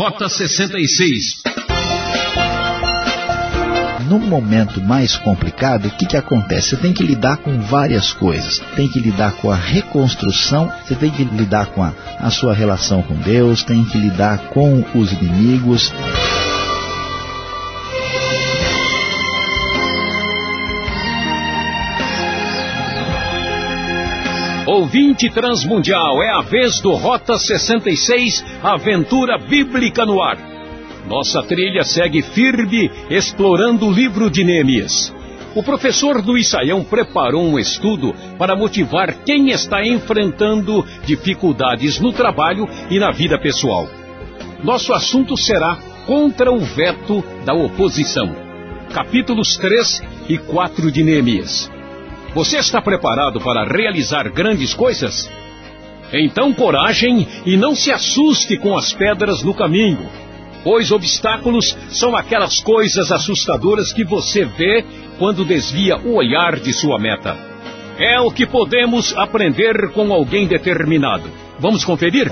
Rota 66 no momento mais complicado, o que, que acontece? Você tem que lidar com várias coisas. Tem que lidar com a reconstrução, você tem que lidar com a, a sua relação com Deus, tem que lidar com os inimigos. Ouvinte Transmundial, é a vez do Rota 66, Aventura Bíblica no Ar. Nossa trilha segue firme explorando o livro de Neemias. O professor Luiz Saião preparou um estudo para motivar quem está enfrentando dificuldades no trabalho e na vida pessoal. Nosso assunto será contra o veto da oposição. Capítulos 3 e 4 de Neemias. Você está preparado para realizar grandes coisas? Então coragem e não se assuste com as pedras no caminho pois obstáculos são aquelas coisas assustadoras que você vê quando desvia o olhar de sua meta. É o que podemos aprender com alguém determinado. Vamos conferir?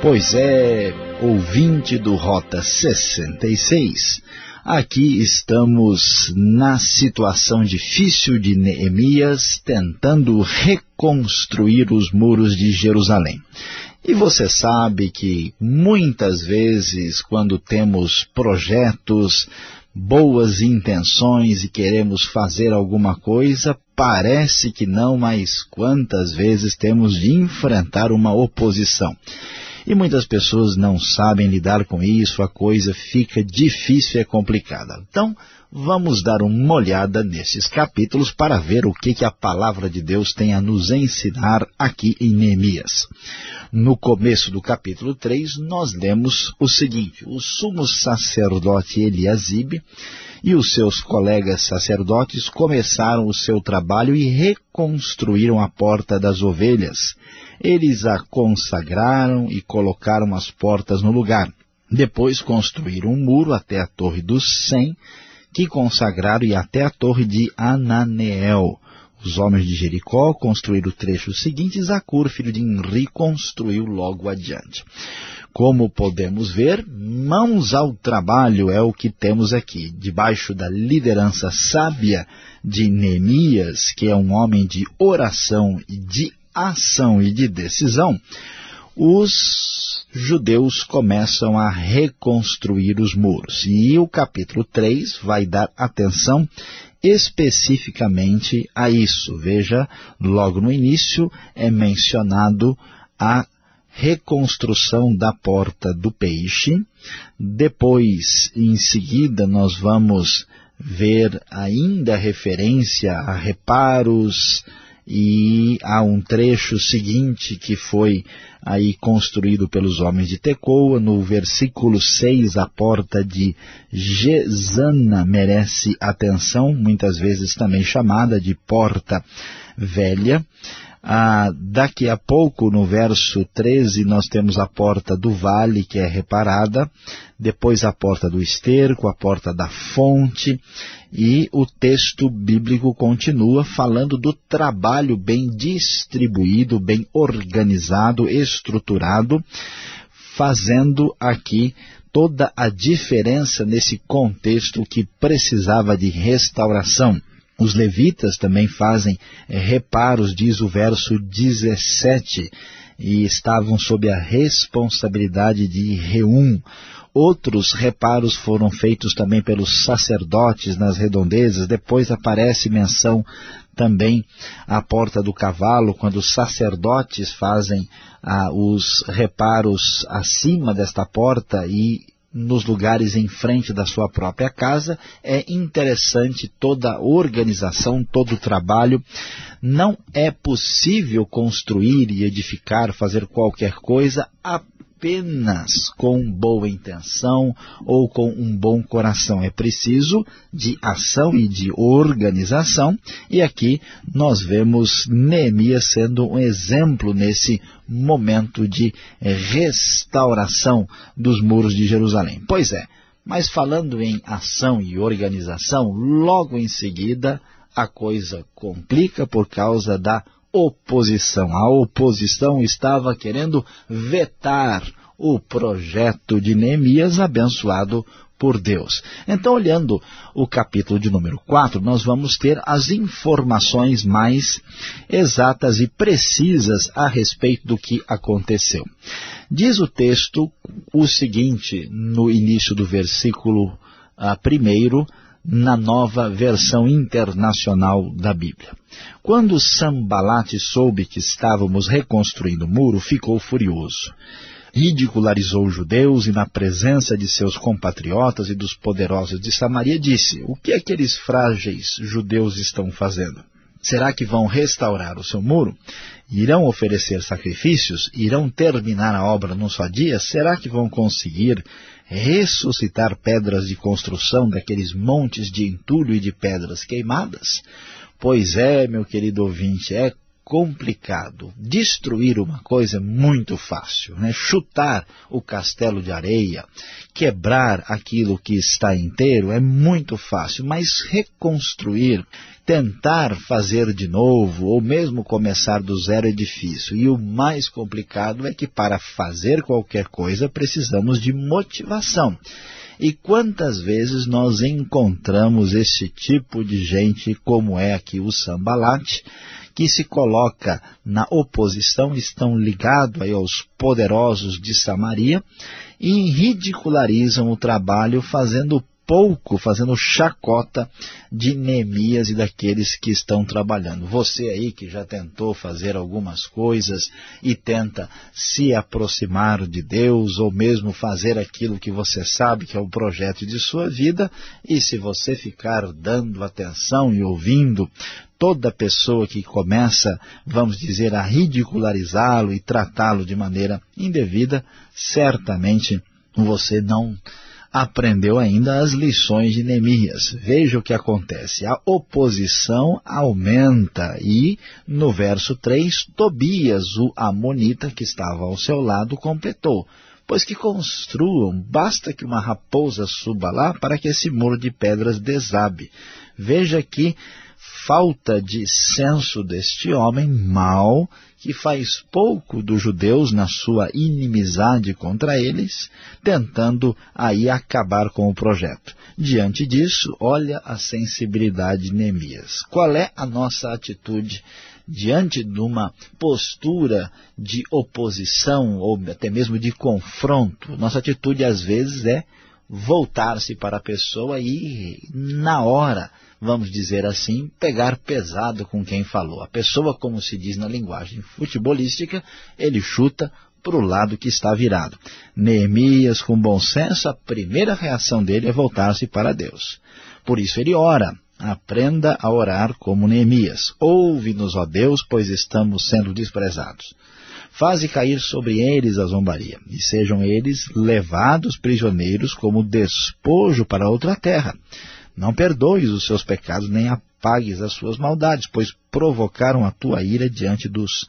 Pois é, ouvinte do Rota 66. Aqui estamos na situação difícil de Neemias, tentando reconstruir os muros de Jerusalém. E você sabe que muitas vezes quando temos projetos, boas intenções e queremos fazer alguma coisa, parece que não, mas quantas vezes temos de enfrentar uma oposição. E muitas pessoas não sabem lidar com isso, a coisa fica difícil e é complicada. Então, vamos dar uma olhada nesses capítulos para ver o que, que a palavra de Deus tem a nos ensinar aqui em Neemias no começo do capítulo 3, nós lemos o seguinte, o sumo sacerdote Eliasibe e os seus colegas sacerdotes começaram o seu trabalho e reconstruíram a porta das ovelhas. Eles a consagraram e colocaram as portas no lugar. Depois construíram um muro até a torre dos Cem, que consagraram e até a torre de Ananeel. Os homens de Jericó construíram o trecho seguinte e Zacur, filho de Inri, construiu logo adiante. Como podemos ver, mãos ao trabalho é o que temos aqui, debaixo da liderança sábia de Neemias, que é um homem de oração e de ação e de decisão, os judeus começam a reconstruir os muros. E o capítulo 3 vai dar atenção especificamente a isso. Veja, logo no início é mencionado a reconstrução da porta do peixe. Depois, em seguida, nós vamos ver ainda referência a reparos, e há um trecho seguinte que foi aí construído pelos homens de Tecoa, no versículo 6, a porta de Gesana merece atenção, muitas vezes também chamada de porta velha. Ah, daqui a pouco, no verso 13, nós temos a porta do vale, que é reparada, depois a porta do esterco, a porta da fonte, e o texto bíblico continua falando do trabalho bem distribuído, bem organizado, estruturado, fazendo aqui toda a diferença nesse contexto que precisava de restauração. Os levitas também fazem é, reparos, diz o verso 17, e estavam sob a responsabilidade de Reum. Outros reparos foram feitos também pelos sacerdotes nas redondezas. Depois aparece menção também à porta do cavalo, quando os sacerdotes fazem ah, os reparos acima desta porta e nos lugares em frente da sua própria casa. É interessante toda a organização, todo o trabalho. Não é possível construir e edificar, fazer qualquer coisa apenas com boa intenção ou com um bom coração. É preciso de ação e de organização. E aqui nós vemos Neemias sendo um exemplo nesse momento de restauração dos muros de Jerusalém. Pois é, mas falando em ação e organização, logo em seguida a coisa complica por causa da oposição. A oposição estava querendo vetar o projeto de Neemias abençoado por Deus. Então, olhando o capítulo de número 4, nós vamos ter as informações mais exatas e precisas a respeito do que aconteceu. Diz o texto o seguinte, no início do versículo uh, primeiro, na nova versão internacional da Bíblia. Quando Sambalate soube que estávamos reconstruindo o muro, ficou furioso ridicularizou os judeus e na presença de seus compatriotas e dos poderosos de Samaria disse, o que aqueles frágeis judeus estão fazendo? Será que vão restaurar o seu muro? Irão oferecer sacrifícios? Irão terminar a obra num só dia? Será que vão conseguir ressuscitar pedras de construção daqueles montes de entulho e de pedras queimadas? Pois é, meu querido ouvinte, é complicado. Destruir uma coisa é muito fácil. Né? Chutar o castelo de areia, quebrar aquilo que está inteiro é muito fácil. Mas reconstruir, tentar fazer de novo, ou mesmo começar do zero é difícil. E o mais complicado é que para fazer qualquer coisa precisamos de motivação. E quantas vezes nós encontramos esse tipo de gente, como é aqui o Sambalate, que se coloca na oposição, estão ligados aos poderosos de Samaria e ridicularizam o trabalho fazendo pouco, fazendo chacota de Neemias e daqueles que estão trabalhando. Você aí que já tentou fazer algumas coisas e tenta se aproximar de Deus ou mesmo fazer aquilo que você sabe que é o projeto de sua vida e se você ficar dando atenção e ouvindo toda pessoa que começa, vamos dizer, a ridicularizá-lo e tratá-lo de maneira indevida, certamente você não aprendeu ainda as lições de Neemias. Veja o que acontece. A oposição aumenta e, no verso 3, Tobias, o amonita que estava ao seu lado, completou. Pois que construam, basta que uma raposa suba lá para que esse muro de pedras desabe. Veja que falta de senso deste homem mau, que faz pouco dos judeus na sua inimizade contra eles, tentando aí acabar com o projeto. Diante disso, olha a sensibilidade de Neemias. Qual é a nossa atitude diante de uma postura de oposição ou até mesmo de confronto? Nossa atitude às vezes é voltar-se para a pessoa e, na hora, vamos dizer assim, pegar pesado com quem falou. A pessoa, como se diz na linguagem futebolística, ele chuta para o lado que está virado. Neemias, com bom senso, a primeira reação dele é voltar-se para Deus. Por isso ele ora. Aprenda a orar como Neemias. Ouve-nos, ó Deus, pois estamos sendo desprezados. Faze cair sobre eles a zombaria, e sejam eles levados prisioneiros como despojo para outra terra. Não perdoes os seus pecados, nem apagues as suas maldades, pois provocaram a tua ira diante dos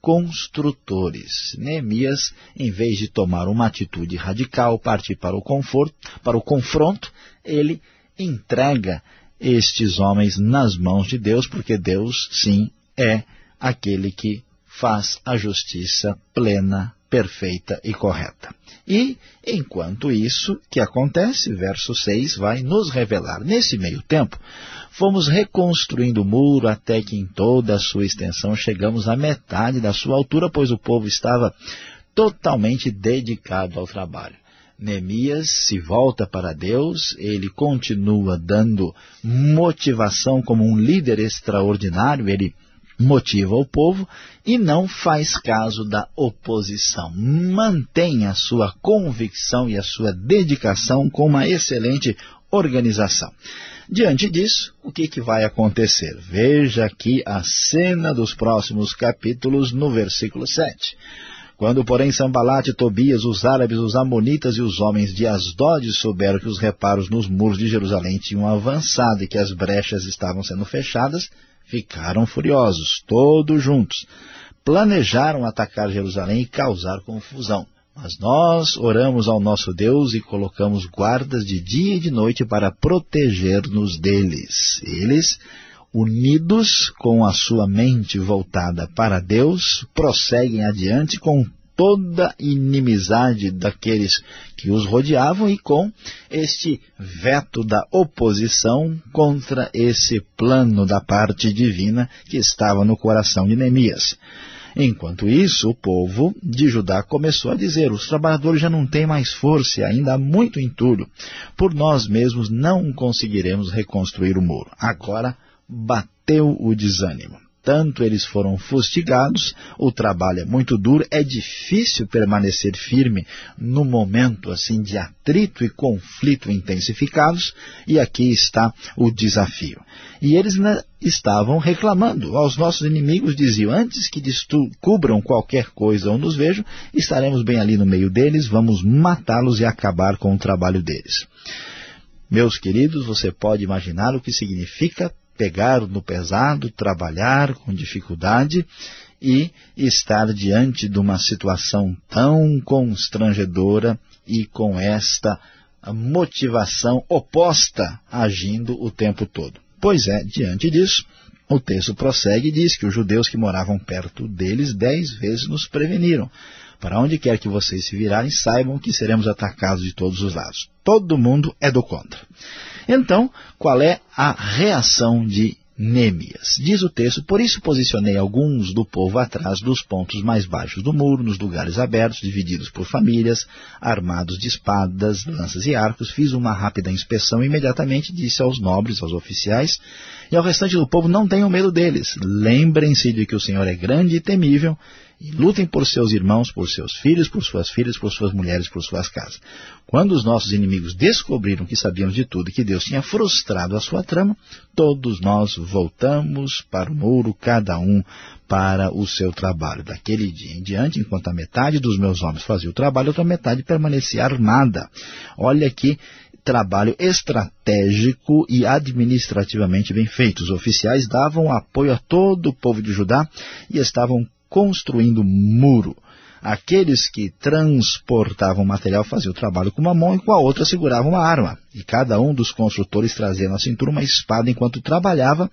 construtores. Neemias, em vez de tomar uma atitude radical, partir para o conforto, para o confronto, ele entrega estes homens nas mãos de Deus, porque Deus, sim, é aquele que faz a justiça plena, perfeita e correta. E, enquanto isso que acontece, verso 6 vai nos revelar. Nesse meio tempo, fomos reconstruindo o muro até que em toda a sua extensão chegamos à metade da sua altura, pois o povo estava totalmente dedicado ao trabalho. Neemias se volta para Deus, ele continua dando motivação como um líder extraordinário, ele motiva o povo e não faz caso da oposição. Mantém a sua convicção e a sua dedicação com uma excelente organização. Diante disso, o que, que vai acontecer? Veja aqui a cena dos próximos capítulos no versículo 7. Quando, porém, Sambalate, Tobias, os árabes, os amonitas e os homens de Asdod souberam que os reparos nos muros de Jerusalém tinham avançado e que as brechas estavam sendo fechadas, ficaram furiosos, todos juntos. Planejaram atacar Jerusalém e causar confusão. Mas nós oramos ao nosso Deus e colocamos guardas de dia e de noite para proteger-nos deles. Eles unidos com a sua mente voltada para Deus, prosseguem adiante com toda inimizade daqueles que os rodeavam e com este veto da oposição contra esse plano da parte divina que estava no coração de Neemias. Enquanto isso, o povo de Judá começou a dizer, os trabalhadores já não têm mais força e ainda há muito entulho. Por nós mesmos não conseguiremos reconstruir o muro. Agora bateu o desânimo tanto eles foram fustigados, o trabalho é muito duro, é difícil permanecer firme no momento assim de atrito e conflito intensificados, e aqui está o desafio. E eles né, estavam reclamando aos nossos inimigos, diziam, antes que cubram qualquer coisa ou nos vejam, estaremos bem ali no meio deles, vamos matá-los e acabar com o trabalho deles. Meus queridos, você pode imaginar o que significa pegar no pesado, trabalhar com dificuldade e estar diante de uma situação tão constrangedora e com esta motivação oposta agindo o tempo todo. Pois é, diante disso, o texto prossegue e diz que os judeus que moravam perto deles dez vezes nos preveniram. Para onde quer que vocês se virarem, saibam que seremos atacados de todos os lados. Todo mundo é do contra. Então, qual é a reação de Nêmias. Diz o texto, por isso posicionei alguns do povo atrás dos pontos mais baixos do muro, nos lugares abertos, divididos por famílias, armados de espadas, lanças e arcos. Fiz uma rápida inspeção e imediatamente disse aos nobres, aos oficiais e ao restante do povo, não tenham medo deles. Lembrem-se de que o Senhor é grande e temível e lutem por seus irmãos, por seus filhos, por suas filhas, por suas mulheres, por suas casas. Quando os nossos inimigos descobriram que sabíamos de tudo e que Deus tinha frustrado a sua trama, todos nós voltamos para o muro, cada um para o seu trabalho. Daquele dia em diante, enquanto a metade dos meus homens fazia o trabalho, a outra metade permanecia armada. Olha aqui, trabalho estratégico e administrativamente bem feito. Os oficiais davam apoio a todo o povo de Judá e estavam construindo muro. Aqueles que transportavam material faziam o trabalho com uma mão e com a outra seguravam uma arma. E cada um dos construtores trazia na cintura uma espada enquanto trabalhava,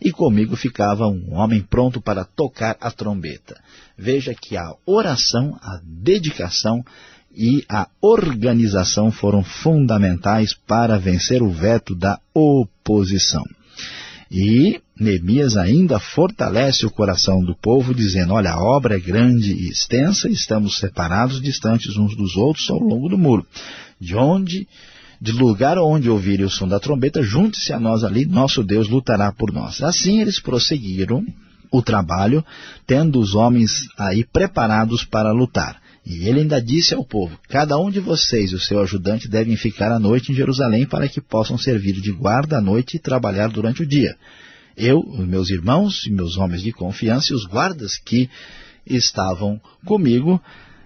e comigo ficava um homem pronto para tocar a trombeta. Veja que a oração, a dedicação e a organização foram fundamentais para vencer o veto da oposição. E Neemias ainda fortalece o coração do povo, dizendo, olha, a obra é grande e extensa, estamos separados, distantes uns dos outros ao longo do muro. De onde, de lugar onde ouvirem o som da trombeta, junte-se a nós ali, nosso Deus lutará por nós. Assim eles prosseguiram o trabalho, tendo os homens aí preparados para lutar. E ele ainda disse ao povo, cada um de vocês e o seu ajudante devem ficar à noite em Jerusalém para que possam servir de guarda à noite e trabalhar durante o dia. Eu, meus irmãos e meus homens de confiança e os guardas que estavam comigo,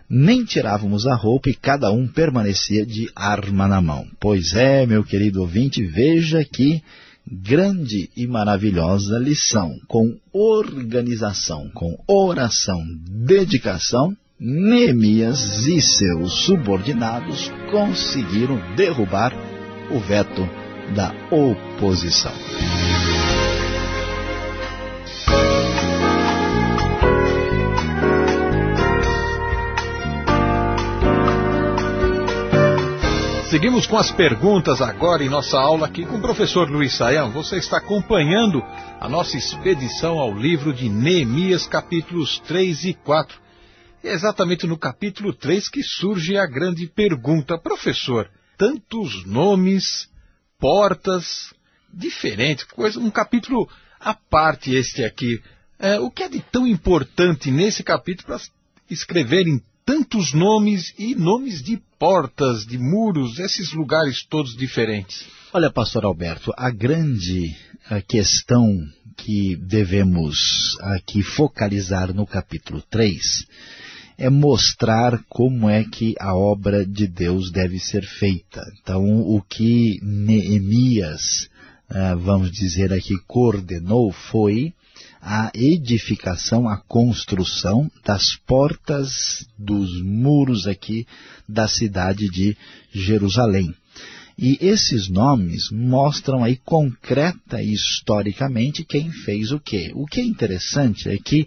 nem tirávamos a roupa e cada um permanecia de arma na mão. Pois é, meu querido ouvinte, veja que grande e maravilhosa lição, com organização, com oração, dedicação, Neemias e seus subordinados conseguiram derrubar o veto da oposição. Seguimos com as perguntas agora em nossa aula aqui com o professor Luiz Saião. Você está acompanhando a nossa expedição ao livro de Neemias, capítulos 3 e 4 é exatamente no capítulo 3 que surge a grande pergunta. Professor, tantos nomes, portas, diferentes, coisa, um capítulo à parte este aqui. É, o que é de tão importante nesse capítulo para escreverem tantos nomes e nomes de portas, de muros, esses lugares todos diferentes? Olha, pastor Alberto, a grande a questão que devemos aqui focalizar no capítulo 3 é mostrar como é que a obra de Deus deve ser feita. Então, o que Neemias, ah, vamos dizer aqui, coordenou foi a edificação, a construção das portas dos muros aqui da cidade de Jerusalém. E esses nomes mostram aí concreta e historicamente quem fez o quê. O que é interessante é que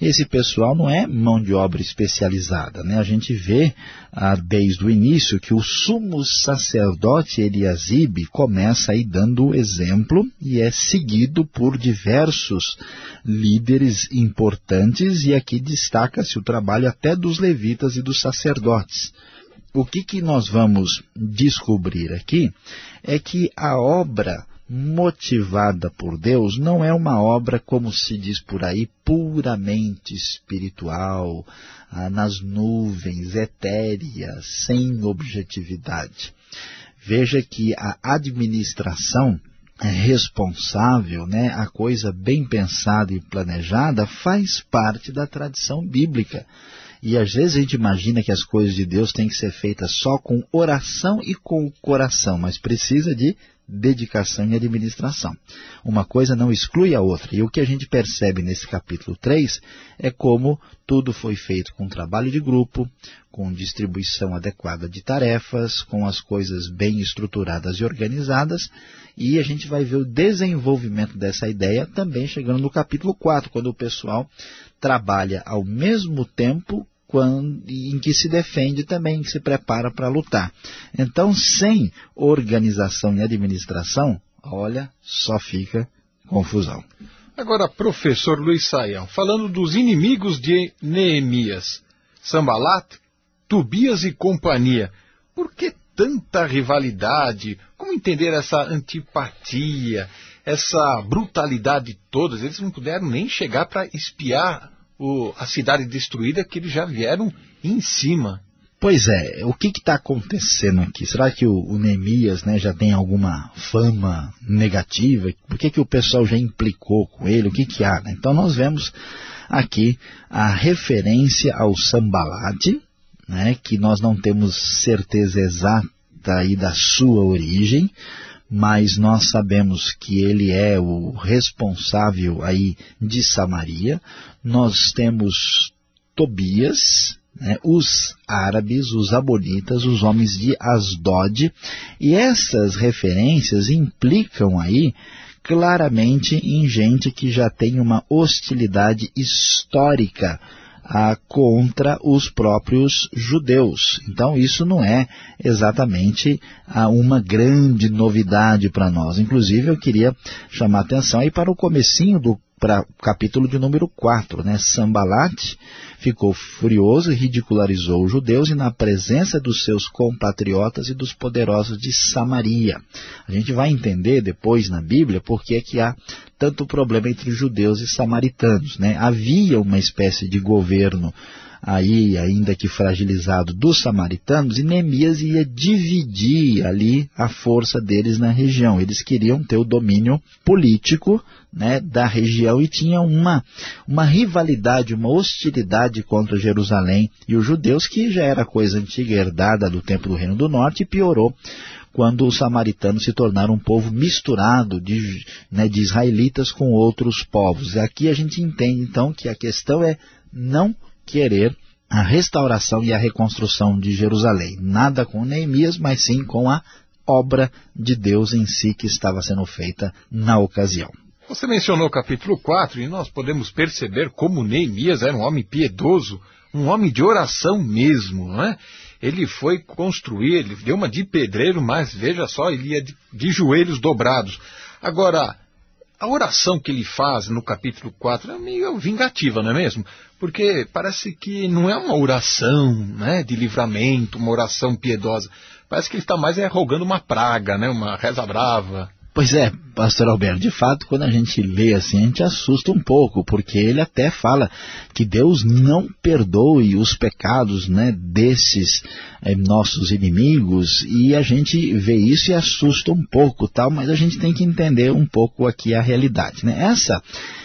esse pessoal não é mão de obra especializada. Né? A gente vê ah, desde o início que o sumo sacerdote Eliasibe começa aí dando o exemplo e é seguido por diversos líderes importantes e aqui destaca-se o trabalho até dos levitas e dos sacerdotes. O que, que nós vamos descobrir aqui é que a obra motivada por Deus não é uma obra, como se diz por aí, puramente espiritual, ah, nas nuvens, etérea, sem objetividade. Veja que a administração é responsável, né, a coisa bem pensada e planejada, faz parte da tradição bíblica. E às vezes a gente imagina que as coisas de Deus têm que ser feitas só com oração e com o coração, mas precisa de dedicação e administração. Uma coisa não exclui a outra. E o que a gente percebe nesse capítulo 3 é como tudo foi feito com trabalho de grupo, com distribuição adequada de tarefas, com as coisas bem estruturadas e organizadas, e a gente vai ver o desenvolvimento dessa ideia também chegando no capítulo 4, quando o pessoal trabalha ao mesmo tempo quando, em que se defende também, que se prepara para lutar. Então, sem organização e administração, olha, só fica confusão. Agora, professor Luiz Saião, falando dos inimigos de Neemias, Sambalat, Tobias e companhia, por que tanta rivalidade? Como entender essa antipatia, essa brutalidade toda? Eles não puderam nem chegar para espiar o, a cidade destruída que eles já vieram em cima. Pois é, o que está acontecendo aqui? Será que o, o Neemias né, já tem alguma fama negativa? Por que, que o pessoal já implicou com ele? O que, que há? Né? Então nós vemos aqui a referência ao Sambalate, né, que nós não temos certeza exata aí da sua origem, mas nós sabemos que ele é o responsável aí de Samaria. Nós temos Tobias, né, os árabes, os abonitas, os homens de Asdod, e essas referências implicam aí claramente em gente que já tem uma hostilidade histórica ah, contra os próprios judeus. Então isso não é exatamente ah, uma grande novidade para nós. Inclusive eu queria chamar a atenção aí para o comecinho do para o capítulo de número 4, né? Sambalat ficou furioso e ridicularizou os judeus e na presença dos seus compatriotas e dos poderosos de Samaria. A gente vai entender depois na Bíblia por que é que há tanto problema entre judeus e samaritanos. Né? Havia uma espécie de governo aí, ainda que fragilizado, dos samaritanos, e Neemias ia dividir ali a força deles na região. Eles queriam ter o domínio político né, da região e tinham uma, uma rivalidade, uma hostilidade contra Jerusalém e os judeus, que já era coisa antiga, herdada do tempo do Reino do Norte, e piorou quando os samaritanos se tornaram um povo misturado de, né, de israelitas com outros povos. Aqui a gente entende então que a questão é não querer a restauração e a reconstrução de Jerusalém. Nada com Neemias, mas sim com a obra de Deus em si que estava sendo feita na ocasião. Você mencionou o capítulo 4 e nós podemos perceber como Neemias era um homem piedoso, um homem de oração mesmo, não é? ele foi construir, ele deu uma de pedreiro, mas veja só, ele ia de, de joelhos dobrados. Agora, a oração que ele faz no capítulo 4 é meio vingativa, não é mesmo? Porque parece que não é uma oração né, de livramento, uma oração piedosa. Parece que ele está mais é, rogando uma praga, né, uma reza brava. Pois é, pastor Alberto, de fato, quando a gente lê assim, a gente assusta um pouco, porque ele até fala que Deus não perdoe os pecados né, desses é, nossos inimigos, e a gente vê isso e assusta um pouco, tal, mas a gente tem que entender um pouco aqui a realidade. Né? Essa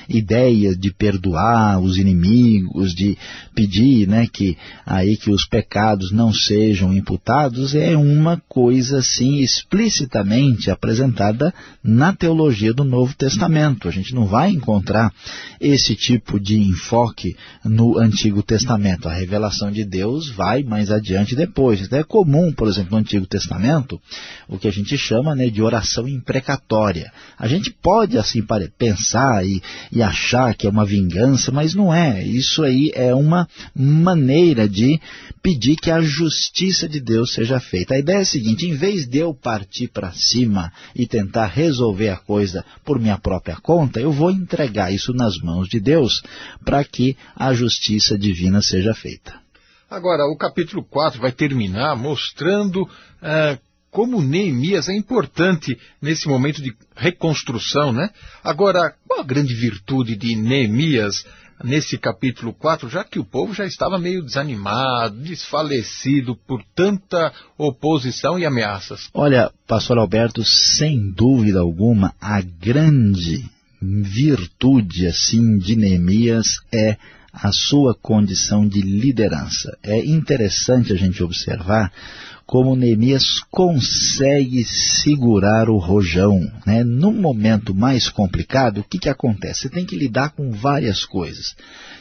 ideia de perdoar os inimigos, de pedir né, que, aí que os pecados não sejam imputados, é uma coisa assim explicitamente apresentada na teologia do Novo Testamento. A gente não vai encontrar esse tipo de enfoque no Antigo Testamento. A revelação de Deus vai mais adiante depois. Então é comum, por exemplo, no Antigo Testamento, o que a gente chama né, de oração imprecatória. A gente pode assim pensar e, e achar que é uma vingança, mas não é. Isso aí é uma maneira de pedir que a justiça de Deus seja feita. A ideia é a seguinte, em vez de eu partir para cima e tentar resolver a coisa por minha própria conta, eu vou entregar isso nas mãos de Deus para que a justiça divina seja feita. Agora, o capítulo 4 vai terminar mostrando uh, como Neemias é importante nesse momento de reconstrução, né? Agora, qual a grande virtude de Neemias nesse capítulo 4, já que o povo já estava meio desanimado, desfalecido por tanta oposição e ameaças? Olha, pastor Alberto, sem dúvida alguma, a grande virtude assim de Neemias é a sua condição de liderança. É interessante a gente observar como Neemias consegue segurar o rojão. Né? Num momento mais complicado, o que, que acontece? Você tem que lidar com várias coisas.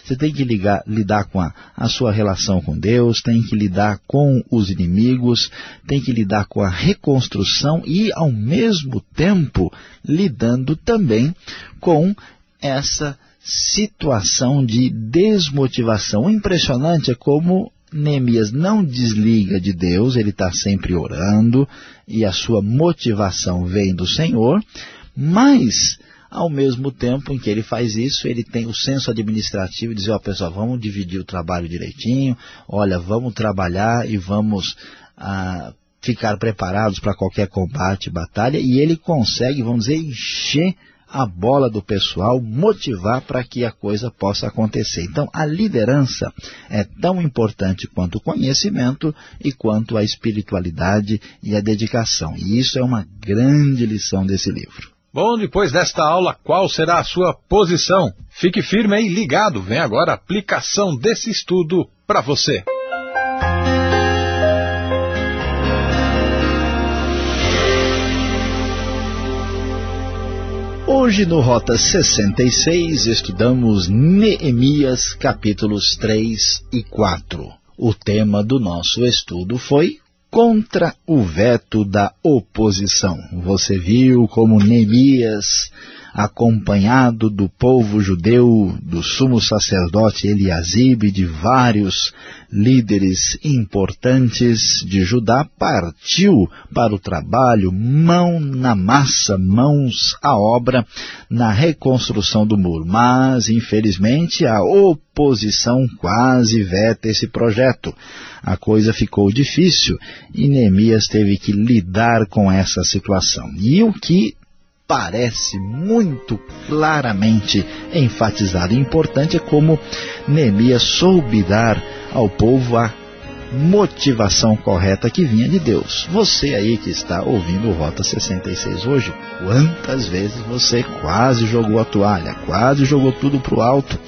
Você tem que ligar, lidar com a, a sua relação com Deus, tem que lidar com os inimigos, tem que lidar com a reconstrução e, ao mesmo tempo, lidando também com essa situação de desmotivação. O impressionante é como Neemias não desliga de Deus, ele está sempre orando e a sua motivação vem do Senhor, mas ao mesmo tempo em que ele faz isso, ele tem o senso administrativo de dizer, ó oh, pessoal, vamos dividir o trabalho direitinho, olha, vamos trabalhar e vamos ah, ficar preparados para qualquer combate, batalha, e ele consegue, vamos dizer, encher a bola do pessoal, motivar para que a coisa possa acontecer. Então, a liderança é tão importante quanto o conhecimento e quanto a espiritualidade e a dedicação. E isso é uma grande lição desse livro. Bom, depois desta aula, qual será a sua posição? Fique firme aí, ligado. Vem agora a aplicação desse estudo para você. Hoje no Rota 66 estudamos Neemias capítulos 3 e 4. O tema do nosso estudo foi contra o veto da oposição. Você viu como Neemias acompanhado do povo judeu, do sumo sacerdote Eliasib, de vários líderes importantes de Judá, partiu para o trabalho, mão na massa, mãos à obra, na reconstrução do muro. Mas, infelizmente, a oposição quase veta esse projeto. A coisa ficou difícil e Neemias teve que lidar com essa situação. E o que parece muito claramente enfatizado. E importante é como Neemias soube dar ao povo a motivação correta que vinha de Deus. Você aí que está ouvindo o Rota 66 hoje, quantas vezes você quase jogou a toalha, quase jogou tudo para o alto,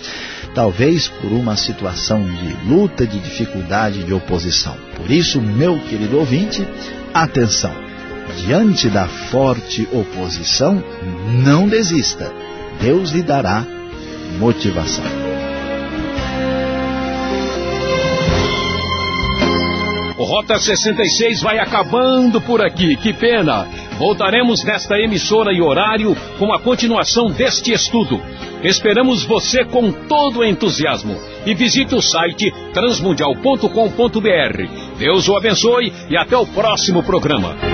talvez por uma situação de luta, de dificuldade, de oposição. Por isso, meu querido ouvinte, atenção! Diante da forte oposição, não desista. Deus lhe dará motivação. O Rota 66 vai acabando por aqui, que pena. Voltaremos nesta emissora e horário com a continuação deste estudo. Esperamos você com todo o entusiasmo. E visite o site transmundial.com.br. Deus o abençoe e até o próximo programa.